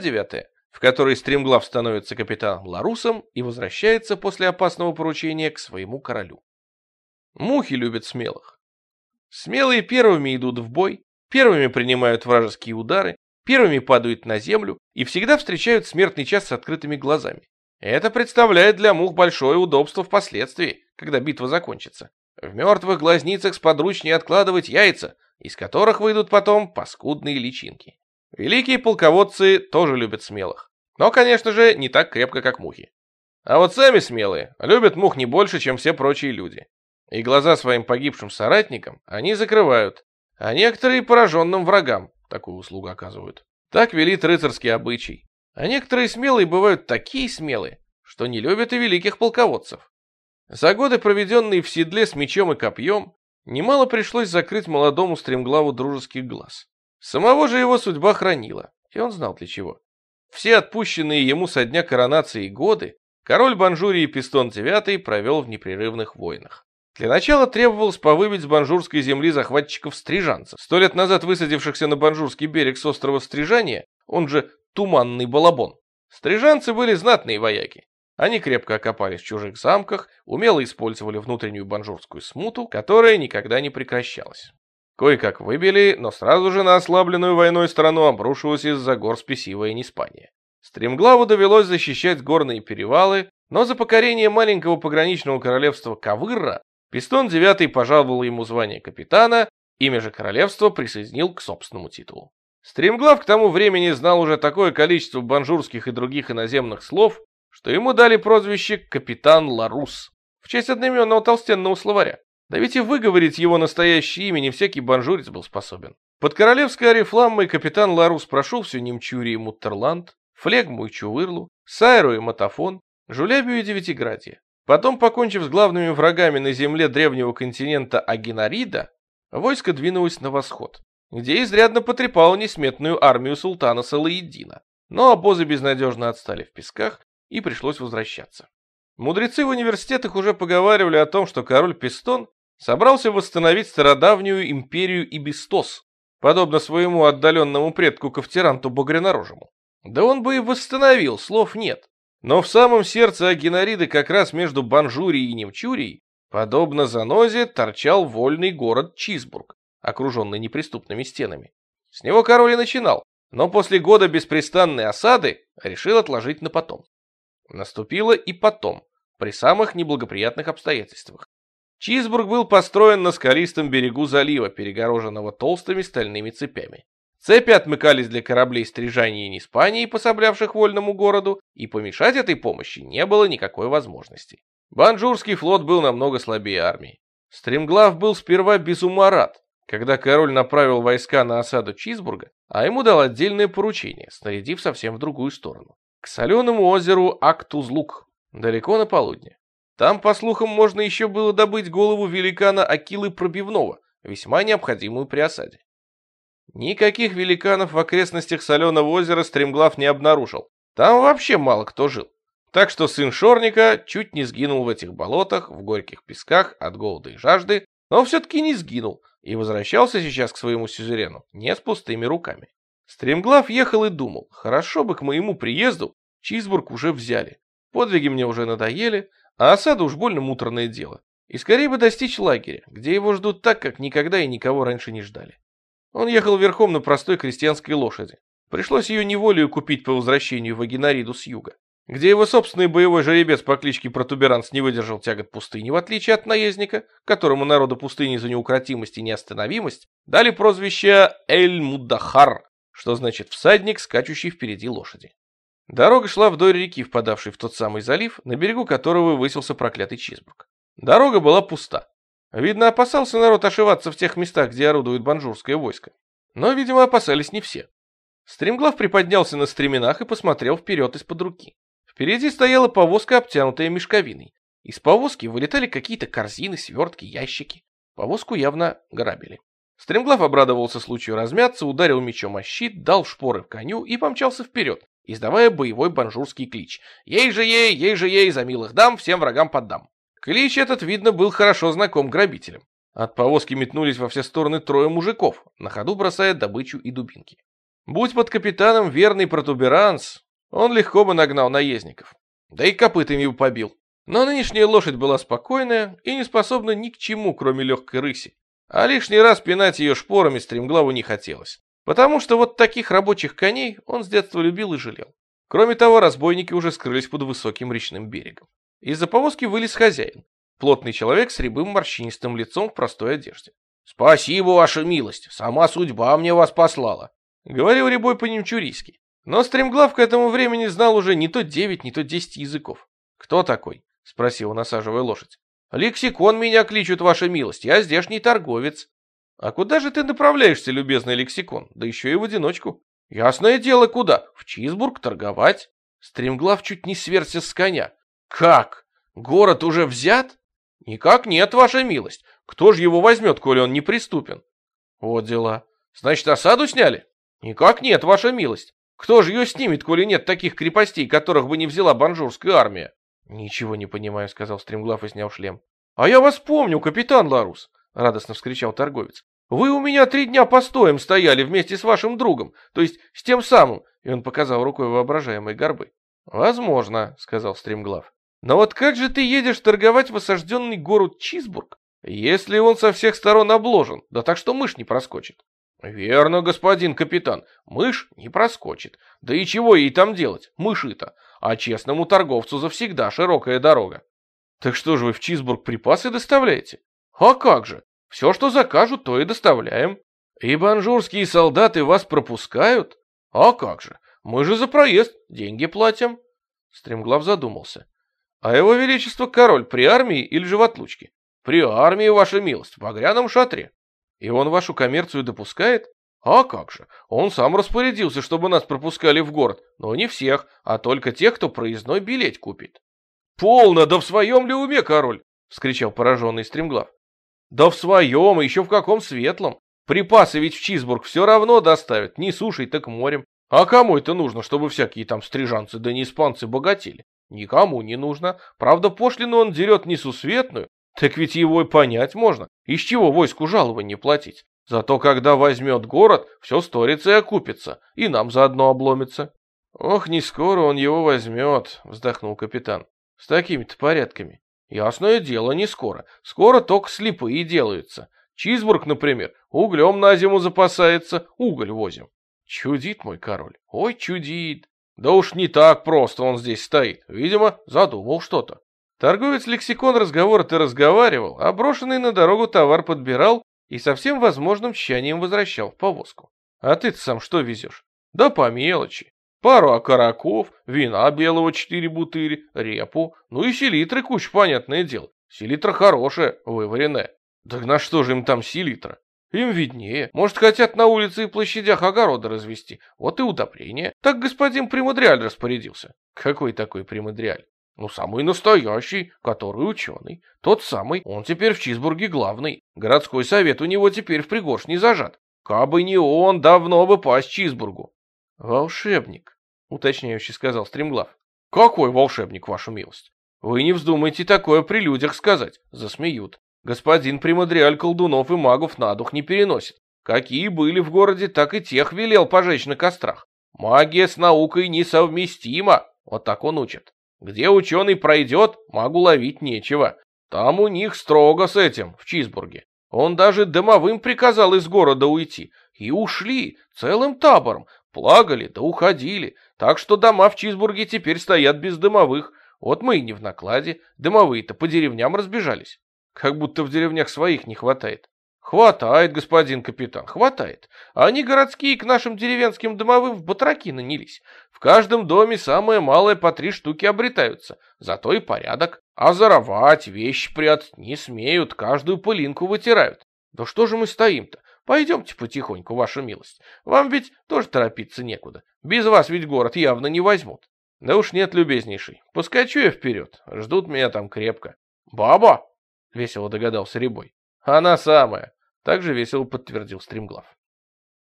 девятая, в которой Стремглав становится капитаном Ларусом и возвращается после опасного поручения к своему королю. Мухи любят смелых. Смелые первыми идут в бой, первыми принимают вражеские удары, первыми падают на землю и всегда встречают смертный час с открытыми глазами. Это представляет для мух большое удобство впоследствии, когда битва закончится. В мертвых глазницах сподручнее откладывать яйца, из которых выйдут потом паскудные личинки. Великие полководцы тоже любят смелых. Но, конечно же, не так крепко, как мухи. А вот сами смелые любят мух не больше, чем все прочие люди. И глаза своим погибшим соратникам они закрывают, а некоторые пораженным врагам такую услугу оказывают. Так велит рыцарский обычай. А некоторые смелые бывают такие смелые, что не любят и великих полководцев. За годы, проведенные в седле с мечом и копьем, немало пришлось закрыть молодому стремглаву дружеских глаз. Самого же его судьба хранила, и он знал для чего. Все отпущенные ему со дня коронации годы король Банжурии Пистон IX провел в непрерывных войнах. Для начала требовалось повыбить с банжурской земли захватчиков-стрижанцев, сто лет назад высадившихся на банжурский берег с острова Стрижания, он же Туманный Балабон. Стрижанцы были знатные вояки. Они крепко окопались в чужих замках, умело использовали внутреннюю банжурскую смуту, которая никогда не прекращалась. Кое-как выбили, но сразу же на ослабленную войной страну обрушилась из-за гор спесивая неспание. Стремглаву довелось защищать горные перевалы, но за покорение маленького пограничного королевства Кавырра Пистон девятый пожаловал ему звание капитана, имя же королевства присоединил к собственному титулу. Стремглав к тому времени знал уже такое количество банжурских и других иноземных слов, что ему дали прозвище «Капитан Ларус» в честь одноименного толстенного словаря. Да ведь и выговорить его настоящее имя не всякий банжурец был способен. Под королевской орифламмой капитан Ларус прошел всю Немчурию и Муттерланд, Флегму и Чувырлу, Сайру и Матафон, Жулябию и Девятиградье. Потом, покончив с главными врагами на земле древнего континента Агинарида, войско двинулось на восход, где изрядно потрепало несметную армию султана Салаиддина. Но обозы безнадежно отстали в песках, и пришлось возвращаться. Мудрецы в университетах уже поговаривали о том, что король Пистон собрался восстановить стародавнюю империю Ибистос, подобно своему отдаленному предку Ковтеранту Багрянорожему. Да он бы и восстановил, слов нет. Но в самом сердце Агенариды, как раз между Банжурией и Немчурией, подобно занозе, торчал вольный город Чизбург, окруженный неприступными стенами. С него король и начинал, но после года беспрестанной осады решил отложить на потом. Наступило и потом, при самых неблагоприятных обстоятельствах. Чизбург был построен на скалистом берегу залива, перегороженного толстыми стальными цепями. Цепи отмыкались для кораблей Стрижания и Неспании, пособлявших вольному городу, и помешать этой помощи не было никакой возможности. Банжурский флот был намного слабее армии. Стремглав был сперва без ума рад, когда король направил войска на осаду Чизбурга, а ему дал отдельное поручение, снарядив совсем в другую сторону. К соленому озеру Актузлук, далеко на полудне. Там, по слухам, можно еще было добыть голову великана Акилы Пробивного, весьма необходимую при осаде. Никаких великанов в окрестностях Соленого озера Стремглав не обнаружил. Там вообще мало кто жил. Так что сын Шорника чуть не сгинул в этих болотах, в горьких песках от голода и жажды, но все-таки не сгинул и возвращался сейчас к своему сюзерену не с пустыми руками. Стремглав ехал и думал, хорошо бы к моему приезду Чизбург уже взяли. Подвиги мне уже надоели, а осада уж больно муторное дело. И скорее бы достичь лагеря, где его ждут так, как никогда и никого раньше не ждали. Он ехал верхом на простой крестьянской лошади. Пришлось ее неволею купить по возвращению в Агенариду с юга, где его собственный боевой жеребец по кличке Протуберанс не выдержал тягот пустыни, в отличие от наездника, которому народу пустыни за неукротимость и неостановимость дали прозвище Эль-Мудахар, что значит всадник, скачущий впереди лошади. Дорога шла вдоль реки, впадавшей в тот самый залив, на берегу которого высился проклятый Чизбург. Дорога была пуста. Видно, опасался народ ошиваться в тех местах, где орудует банжурское войско. Но, видимо, опасались не все. Стремглав приподнялся на стременах и посмотрел вперед из-под руки. Впереди стояла повозка, обтянутая мешковиной. Из повозки вылетали какие-то корзины, свертки, ящики. Повозку явно грабили. Стремглав обрадовался случаю размяться, ударил мечом о щит, дал шпоры в коню и помчался вперед, издавая боевой банжурский клич. «Ей же ей, ей же ей, за милых дам, всем врагам поддам!» Клич этот, видно, был хорошо знаком грабителям. От повозки метнулись во все стороны трое мужиков, на ходу бросая добычу и дубинки. Будь под капитаном верный протуберанс, он легко бы нагнал наездников. Да и копытами бы побил. Но нынешняя лошадь была спокойная и не способна ни к чему, кроме легкой рыси. А лишний раз пинать ее шпорами стремглаву не хотелось. Потому что вот таких рабочих коней он с детства любил и жалел. Кроме того, разбойники уже скрылись под высоким речным берегом. Из-за повозки вылез хозяин. Плотный человек с рябым морщинистым лицом в простой одежде. «Спасибо, ваша милость, сама судьба мне вас послала», — говорил рябой по-немчурийски. Но Стремглав к этому времени знал уже не то девять, не то десять языков. «Кто такой?» — спросил, насаживая лошадь. «Лексикон меня кличут, ваша милость, я здешний торговец». «А куда же ты направляешься, любезный лексикон, да еще и в одиночку?» «Ясное дело, куда? В Чизбург торговать?» Стремглав чуть не сверся с коня. «Как? Город уже взят?» «Никак нет, ваша милость. Кто же его возьмет, коли он неприступен?» «Вот дела. Значит, осаду сняли?» «Никак нет, ваша милость. Кто же ее снимет, коли нет таких крепостей, которых бы не взяла банжурская армия?» «Ничего не понимаю», — сказал Стремглав и снял шлем. «А я вас помню, капитан Ларус!» — радостно вскричал торговец. «Вы у меня три дня постоем стояли вместе с вашим другом, то есть с тем самым!» И он показал рукой воображаемой горбы. «Возможно», — сказал Стремглав. «Но вот как же ты едешь торговать в осажденный город Чизбург, если он со всех сторон обложен, да так что мышь не проскочит?» «Верно, господин капитан, мышь не проскочит. Да и чего ей там делать, мыши-то? А честному торговцу завсегда широкая дорога». «Так что же вы в Чизбург припасы доставляете?» «А как же? Все, что закажут, то и доставляем». «И банжурские солдаты вас пропускают?» «А как же? Мы же за проезд деньги платим». Стремглав задумался. «А его величество король при армии или же в отлучке?» «При армии, ваша милость, в огряном шатре». И он вашу коммерцию допускает? А как же, он сам распорядился, чтобы нас пропускали в город, но не всех, а только тех, кто проездной билет купит. Полно, да в своем ли уме, король? Вскричал пораженный стремглав. Да в своем, еще в каком светлом. Припасы ведь в Чизбург все равно доставят, не сушей, так морем. А кому это нужно, чтобы всякие там стрижанцы да не испанцы богатели? Никому не нужно. Правда, пошлину он дерет несусветную, так ведь его и понять можно. Из чего войску жалование платить? Зато когда возьмет город, все сторится и окупится, и нам заодно обломится. Ох, не скоро он его возьмет, вздохнул капитан. С такими-то порядками. Ясное дело, не скоро. Скоро только слепые делаются. Чизбург, например, углем на зиму запасается, уголь возим. Чудит мой король, ой, чудит. Да уж не так просто он здесь стоит. Видимо, задумал что-то. Торговец лексикон разговора-то разговаривал, а брошенный на дорогу товар подбирал и со всем возможным тщанием возвращал в повозку. А ты-то сам что везешь? Да по мелочи. Пару окороков, вина белого четыре бутыри, репу, ну и селитры куча, понятное дело. Селитра хорошая, вываренная. Так на что же им там селитра? Им виднее. Может, хотят на улице и площадях огороды развести. Вот и удобрение. Так господин Примадриаль распорядился. Какой такой Примадриаль? Ну, самый настоящий, который ученый. Тот самый, он теперь в Чизбурге главный. Городской совет у него теперь в пригоршне зажат. Кабы не он, давно бы пасть Чизбургу. Волшебник, уточняющий сказал Стремглав. Какой волшебник, ваша милость? Вы не вздумайте такое при людях сказать, засмеют. Господин Примадриаль колдунов и магов на дух не переносит. Какие были в городе, так и тех велел пожечь на кострах. Магия с наукой несовместима, вот так он учит. Где ученый пройдет, магу ловить нечего. Там у них строго с этим, в Чизбурге. Он даже домовым приказал из города уйти. И ушли, целым табором. Плагали да уходили. Так что дома в Чизбурге теперь стоят без домовых. Вот мы и не в накладе. Домовые-то по деревням разбежались. Как будто в деревнях своих не хватает. Хватает, господин капитан, хватает. Они городские к нашим деревенским домовым в батраки нанялись. В каждом доме самое малое по три штуки обретаются. Зато и порядок. А заровать, вещи прятать не смеют, каждую пылинку вытирают. Да что же мы стоим-то? Пойдемте потихоньку, ваша милость. Вам ведь тоже торопиться некуда. Без вас ведь город явно не возьмут. Да уж нет, любезнейший. Поскочу я вперед. Ждут меня там крепко. Баба! Весело догадался Рябой. Она самая. Также весело подтвердил Стримглав.